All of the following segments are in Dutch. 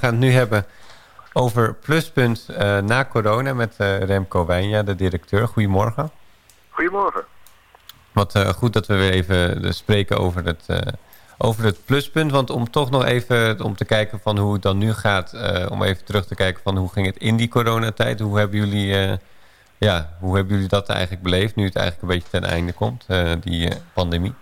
We gaan het nu hebben over Pluspunt uh, na corona met uh, Remco Wijnja, de directeur. Goedemorgen. Goedemorgen. Wat uh, goed dat we weer even spreken over het, over het pluspunt. Want om toch nog even om te kijken van hoe het dan nu gaat... om even terug te kijken van hoe ging het in die coronatijd. Hoe hebben jullie, ja, hoe hebben jullie dat eigenlijk beleefd... nu het eigenlijk een beetje ten einde komt, die pandemie?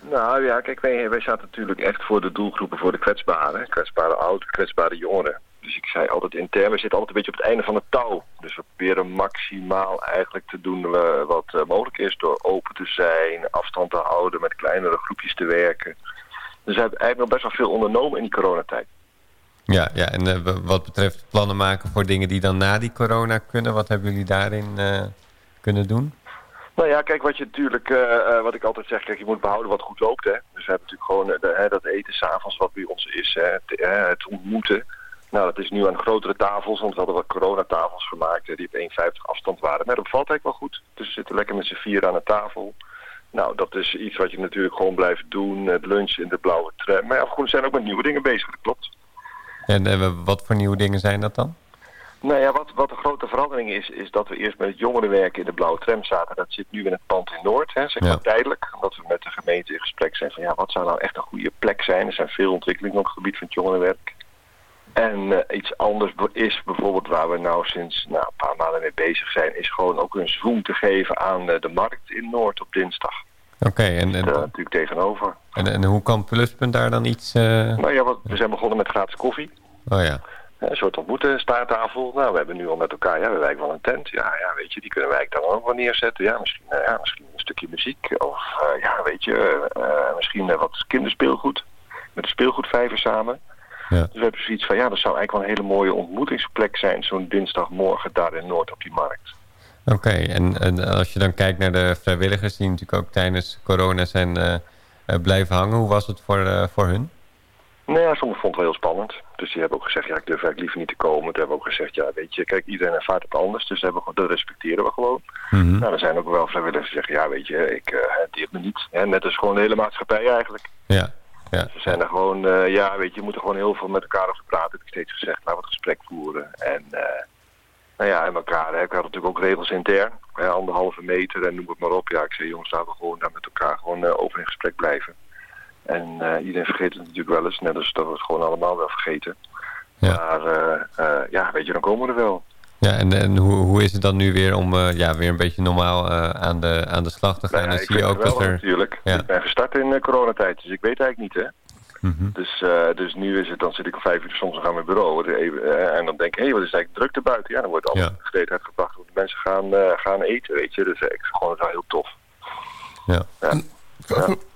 Nou ja, kijk, wij, wij zaten natuurlijk echt voor de doelgroepen voor de kwetsbaren. Kwetsbare ouderen, kwetsbare jongeren. Dus ik zei altijd intern, we zitten altijd een beetje op het einde van het touw. Dus we proberen maximaal eigenlijk te doen uh, wat uh, mogelijk is... door open te zijn, afstand te houden, met kleinere groepjes te werken. Dus we hebben eigenlijk nog best wel veel ondernomen in die coronatijd. Ja, ja en uh, wat betreft plannen maken voor dingen die dan na die corona kunnen... wat hebben jullie daarin kunnen doen? Nou ja, kijk, wat je natuurlijk, uh, wat ik altijd zeg, kijk, je moet behouden wat goed loopt. Hè. Dus we hebben natuurlijk gewoon de, hè, dat eten s'avonds wat bij ons is, hè, het, het, ontmoeten. Nou, dat is nu aan grotere tafels, want we hadden wat coronatafels gemaakt die op 1,50 afstand waren. Maar dat valt eigenlijk wel goed. Dus we zitten lekker met z'n vier aan de tafel. Nou, dat is iets wat je natuurlijk gewoon blijft doen. Het lunch in de blauwe tram. Maar ja, we zijn ook met nieuwe dingen bezig, dat klopt. En wat voor nieuwe dingen zijn dat dan? Nou ja, wat, wat de grote verandering is, is dat we eerst met het jongerenwerk in de blauwe tram zaten. Dat zit nu in het pand in Noord, hè, zeg maar tijdelijk. Omdat we met de gemeente in gesprek zijn van ja, wat zou nou echt een goede plek zijn. Er zijn veel ontwikkelingen op het gebied van het jongerenwerk. En uh, iets anders is bijvoorbeeld waar we nou sinds nou, een paar maanden mee bezig zijn... is gewoon ook een zoom te geven aan uh, de markt in Noord op dinsdag. Oké. Okay, en, en... Uh, natuurlijk tegenover. En, en hoe kan Pluspunt daar dan iets... Nou ja, we zijn begonnen met gratis koffie. Oh ja. Een soort ontmoeten, staarttafel. Nou, we hebben nu al met elkaar, ja, we eigenlijk wel een tent. Ja, ja, weet je, die kunnen wij dan ook wel neerzetten. Ja, misschien, ja, misschien een stukje muziek. Of, ja, weet je, misschien wat kinderspeelgoed. Met de speelgoedvijver samen. Ja. Dus we hebben zoiets van, ja, dat zou eigenlijk wel een hele mooie ontmoetingsplek zijn, zo'n dinsdagmorgen daar in Noord op die markt. Oké, en, en, als je dan kijkt naar de vrijwilligers die natuurlijk ook tijdens corona zijn uh, blijven hangen, hoe was het voor, voor hun? Nou ja, sommigen vonden het wel heel spannend. Dus die hebben ook gezegd, ja, ik durf eigenlijk liever niet te komen. Toen hebben we ook gezegd, ja, weet je, kijk, iedereen ervaart het anders. Dus hebben we, dat respecteren we gewoon. Mm -hmm. Nou, er zijn ook wel vrijwilligers die zeggen, ja, weet je, ik, uh, me niet. Ja, net als gewoon de hele maatschappij eigenlijk. Ja. Ja. We zijn er gewoon, uh, ja, weet je, je moet er gewoon heel veel met elkaar over praten. Heb ik steeds gezegd, laten we het gesprek voeren. En, uh, nou ja, en elkaar, hè. ik had natuurlijk ook regels intern. Hè, anderhalve meter en noem het maar op. Ja, ik zei, jongens, laten we gewoon daar met elkaar gewoon uh, over in gesprek blijven. En iedereen vergeet het natuurlijk wel eens, net als dat we het gewoon allemaal wel vergeten. Ja. Maar ja, weet je, dan komen we er wel. Ja, en, en hoe, hoe is het dan nu weer om uh, ja, weer een beetje normaal uh, aan, de, aan de slag te gaan? En zie je ook wel, dat er... natuurlijk. Ja. Ik ben gestart in uh, coronatijd, dus ik weet eigenlijk niet, hè. Mm -hmm. dus, dus nu is het, dan zit ik om vijf uur soms nog aan mijn bureau even, en dan denk ik, hé, hey, wat is eigenlijk druk er buiten? Ja, dan wordt alles ja. gekleed uitgebracht, want mensen gaan, mensen gaan eten, weet je. Dus ik vind gewoon wel heel tof. Ja. ja.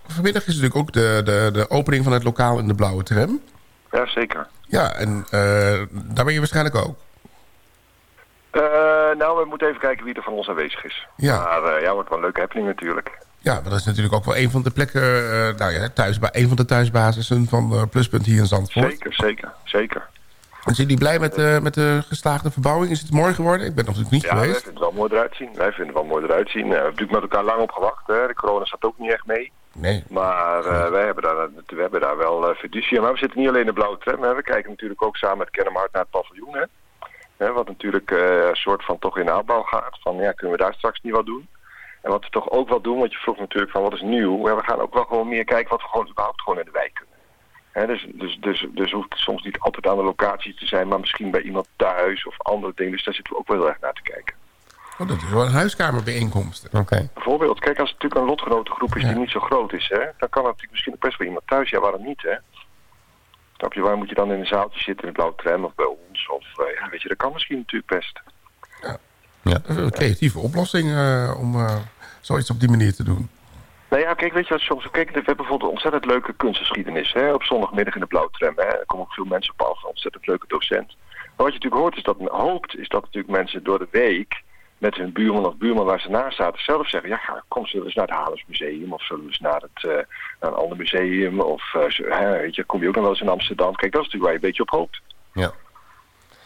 Vanmiddag is natuurlijk ook de, de, de opening van het lokaal in de blauwe tram. Ja, zeker. Ja, en daar ben je waarschijnlijk ook. Uh, nou, we moeten even kijken wie er van ons aanwezig is. Ja. Maar uh, ja, wordt wel een leuke happening natuurlijk. Ja, maar dat is natuurlijk ook wel een van de plekken, uh, nou ja, thuis, een van de thuisbasissen van Pluspunt hier in Zandvoort. Zeker, zeker, zeker. En zijn jullie blij met, met de geslaagde verbouwing? Is het mooi geworden? Ik ben nog natuurlijk niet ja, geweest. Ja, wij vinden het wel mooi eruit zien. Wij vinden het wel mooi eruit zien. we hebben natuurlijk met elkaar lang op gewacht. Hè. De corona staat ook niet echt mee. Nee. Maar uh, wij hebben daar, we hebben daar wel uh, fiducie. Maar we zitten niet alleen in de blauwe tram. Hè. We kijken natuurlijk ook samen met Kennemerhard naar het paviljoen. Hè. Hè, wat natuurlijk uh, een soort van toch in de aanbouw gaat. Van ja, kunnen we daar straks niet wat doen? En wat we toch ook wel doen, want je vroeg natuurlijk van wat is nieuw. Ja, we gaan ook wel gewoon meer kijken wat we gewoon überhaupt gewoon in de wijk kunnen. Hè, dus, dus, dus, dus hoeft het soms niet altijd aan de locatie te zijn, maar misschien bij iemand thuis of andere dingen. Dus daar zitten we ook wel heel erg naar te kijken. Oh, dat is wel een huiskamerbijeenkomst. Oké. Okay. Bijvoorbeeld, kijk, als het natuurlijk een lotgenotengroep is ja. die niet zo groot is, hè, dan kan het natuurlijk misschien ook best wel iemand thuis. Ja, waarom niet, hè? Snap je, waar moet je dan in een zaaltje zitten in de blauwe tram of bij ons? Of, uh, ja, weet je, dat kan misschien natuurlijk best. Ja, ja. een creatieve oplossing uh, om uh, zoiets op die manier te doen. Nou ja, kijk, weet je wat soms... Kijk, we hebben bijvoorbeeld een ontzettend leuke kunstgeschiedenis, hè, op zondagmiddag in de blauwe tram. Hè. Er komen ook veel mensen op af, een ontzettend leuke docent. Maar wat je natuurlijk hoort, is dat men hoopt, is dat natuurlijk mensen door de week met hun buurman of buurman waar ze naast zaten zelf zeggen... ja, kom, zullen we eens naar het Halens Museum of zullen we eens naar, het, uh, naar een ander museum... of uh, weet je, kom je ook nog wel eens in Amsterdam. Kijk, dat is natuurlijk waar je een beetje op hoopt. Ja.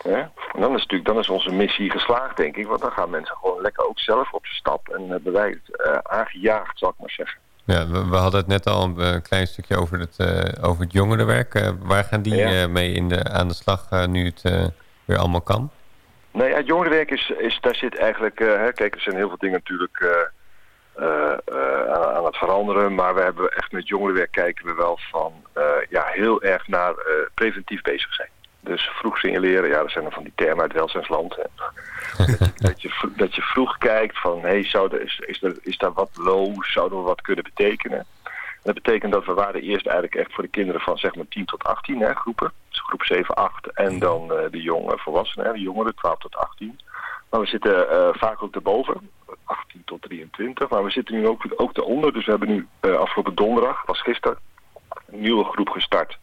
ja? En dan is, natuurlijk, dan is onze missie geslaagd, denk ik. Want dan gaan mensen gewoon lekker ook zelf op de stap... en hebben wij het aangejaagd, zal ik maar zeggen. Ja, we, we, hadden het net al een klein stukje over het, over het jongerenwerk. waar gaan die mee in de, aan de slag nu het weer allemaal kan? Nee, het jongerenwerk is, is, daar zit eigenlijk... Hè, kijk, er zijn heel veel dingen natuurlijk uh, aan, het veranderen. Maar we hebben echt met jongerenwerk kijken we wel van ja, heel erg naar preventief bezig zijn. Dus vroeg signaleren, ja, dat zijn er van die termen uit welzijnsland. dat, dat, je, dat je vroeg kijkt van, hé, hey, is, is, er, is daar wat low, zouden we wat kunnen betekenen? dat betekent dat we waren eerst eigenlijk echt voor de kinderen van zeg maar 10 tot 18 hè, groepen. Groep 7, 8 en dan de jonge volwassenen, de jongeren 12 tot 18. Maar we zitten uh, vaak ook erboven, 18 tot 23. Maar we zitten nu ook, ook eronder. Dus we hebben nu uh, afgelopen donderdag, was gisteren, een nieuwe groep gestart.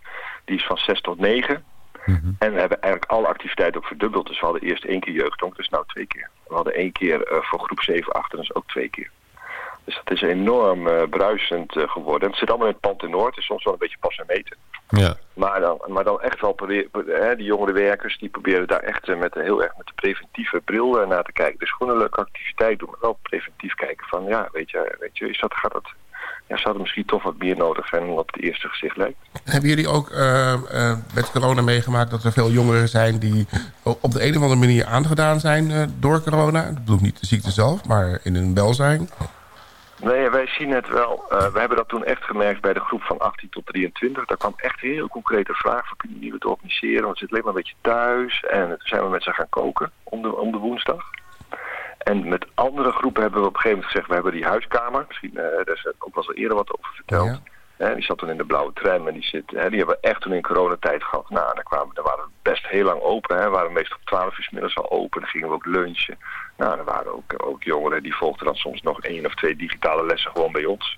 Die is van 6 tot 9. Mm -hmm. En we hebben eigenlijk alle activiteiten ook verdubbeld. Dus we hadden eerst één keer jeugdhonk, dus nou twee keer. We hadden één keer uh, voor groep 7, 8 en dus ook twee keer. Dus dat is enorm uh, bruisend uh, geworden. En het zit allemaal in het pand in Noord. Het is soms wel een beetje pas en meten. Ja. Maar, dan, maar dan echt wel, hè, die jongere werkers, die proberen daar echt uh, met, heel erg met de preventieve bril naar te kijken. Dus gewoon een leuke activiteit doen, maar wel preventief kijken van, ja, weet je, weet je is dat, gaat dat, ja, zou er misschien toch wat meer nodig zijn dan op het eerste gezicht lijkt. Hebben jullie ook met corona meegemaakt dat er veel jongeren zijn die op de een of andere manier aangedaan zijn door corona? Ik bedoel niet de ziekte zelf, maar in hun welzijn? Nee, wij zien het wel. Uh, we hebben dat toen echt gemerkt bij de groep van 18 tot 23. Daar kwam echt heel concrete vraag van kunnen jullie het organiseren? Want ze zitten alleen maar een beetje thuis. En toen zijn we met ze gaan koken om de, om de woensdag. En met andere groepen hebben we op een gegeven moment gezegd... we hebben die huiskamer. Misschien, uh, daar is ook wel eens eerder wat over verteld. Ja. Die zat toen in de blauwe tram en die, zit, die hebben we echt toen in coronatijd gehad. Nou, daar, kwamen, daar waren we best heel lang open. Hè. We waren meestal op 12 uur middags al open. Dan gingen we ook lunchen. Nou, er waren ook, ook jongeren die volgden dan soms nog één of twee digitale lessen gewoon bij ons.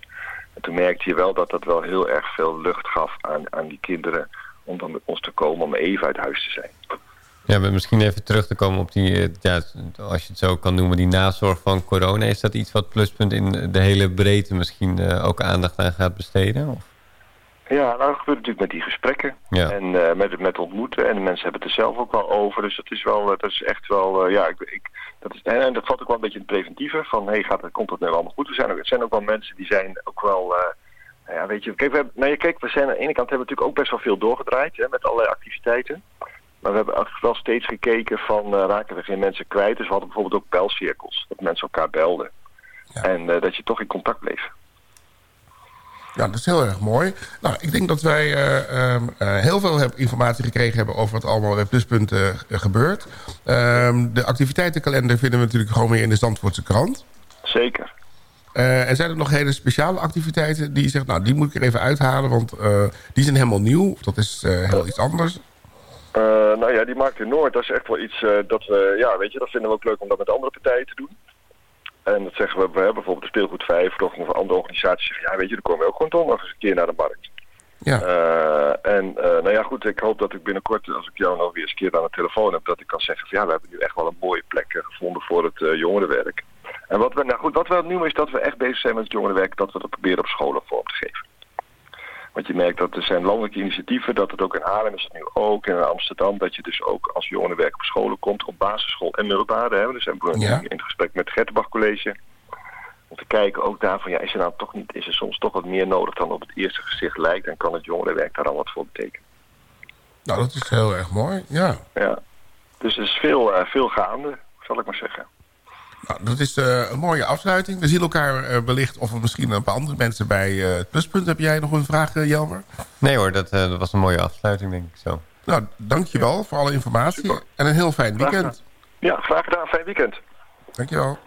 En toen merkte je wel dat dat wel heel erg veel lucht gaf aan, aan die kinderen om dan met ons te komen om even uit huis te zijn. Ja, maar misschien even terug te komen op die, eh, ja, als je het zo kan noemen, die nazorg van corona. Is dat iets wat Pluspunt in de hele breedte misschien uh, ook aandacht aan gaat besteden? Of? Ja, nou, dat gebeurt natuurlijk met die gesprekken. Ja. En uh, met, met ontmoeten. En de mensen hebben het er zelf ook wel over. Dus dat is wel, dat is echt wel, ja, ik, ik, dat is, en dat valt ook wel een beetje in het preventieve. Van, hey, gaat, komt het nu allemaal goed? Er zijn ook, het zijn ook wel mensen die zijn ook wel... ja, weet je, kijk, we, hebben, nee, kijk, we zijn aan de ene kant hebben we natuurlijk ook best wel veel doorgedraaid hè, met allerlei activiteiten. Maar we hebben wel steeds gekeken van raken we geen mensen kwijt. Dus we hadden bijvoorbeeld ook belcirkels. Dat mensen elkaar belden. Ja. En dat je toch in contact bleef. Ja, dat is heel erg mooi. Nou, ik denk dat wij uh, um, heel veel heb, informatie gekregen hebben... over wat allemaal bij Pluspunten gebeurt. Um, de activiteitenkalender vinden we natuurlijk gewoon weer in de Zandvoortse krant. Zeker. en zijn er nog hele speciale activiteiten die je zegt... nou, die moet ik er even uithalen, want die zijn helemaal nieuw. Of dat is heel iets anders. Nou ja, die Markt in Noord, dat is echt wel iets dat we, ja, weet je, dat vinden we ook leuk om dat met andere partijen te doen. En dat zeggen we, we hebben bijvoorbeeld de Speelgoed 5 of andere organisaties zeggen, ja, weet je, dan komen we ook gewoon nog eens een keer naar de markt. Ja. Uh, en nou ja, goed, ik hoop dat ik binnenkort, als ik jou nog weer eens een keer aan de telefoon heb, dat ik kan zeggen van ja, we hebben nu echt wel een mooie plek gevonden voor het jongerenwerk. En wat we, nou goed, wat we nu is dat we echt bezig zijn met het jongerenwerk, dat we dat proberen op scholen vorm te geven. Want je merkt dat er zijn landelijke initiatieven, dat het ook in Haarlem is het nu ook, en in Amsterdam, dat je dus ook als jongerenwerk op scholen komt, op basisschool en middelbare. Hè. Dus zijn we ja. in het gesprek met het Gertenbach College. Om te kijken ook daarvan, ja, is er nou toch niet, is er soms toch wat meer nodig dan op het eerste gezicht lijkt en kan het jongerenwerk daar al wat voor betekenen. Nou, dat is heel erg mooi, ja. Ja, dus er is veel, uh, veel gaande, zal ik maar zeggen. Nou, dat is uh, een mooie afsluiting. We zien elkaar uh, wellicht of misschien een paar andere mensen bij uh, het pluspunt. Heb jij nog een vraag, Jelmer? Nee hoor, dat, dat, was een mooie afsluiting, denk ik zo. Nou, dankjewel ja. voor alle informatie. Super. En een heel fijn weekend. Ja, graag gedaan. Fijn weekend. Dankjewel.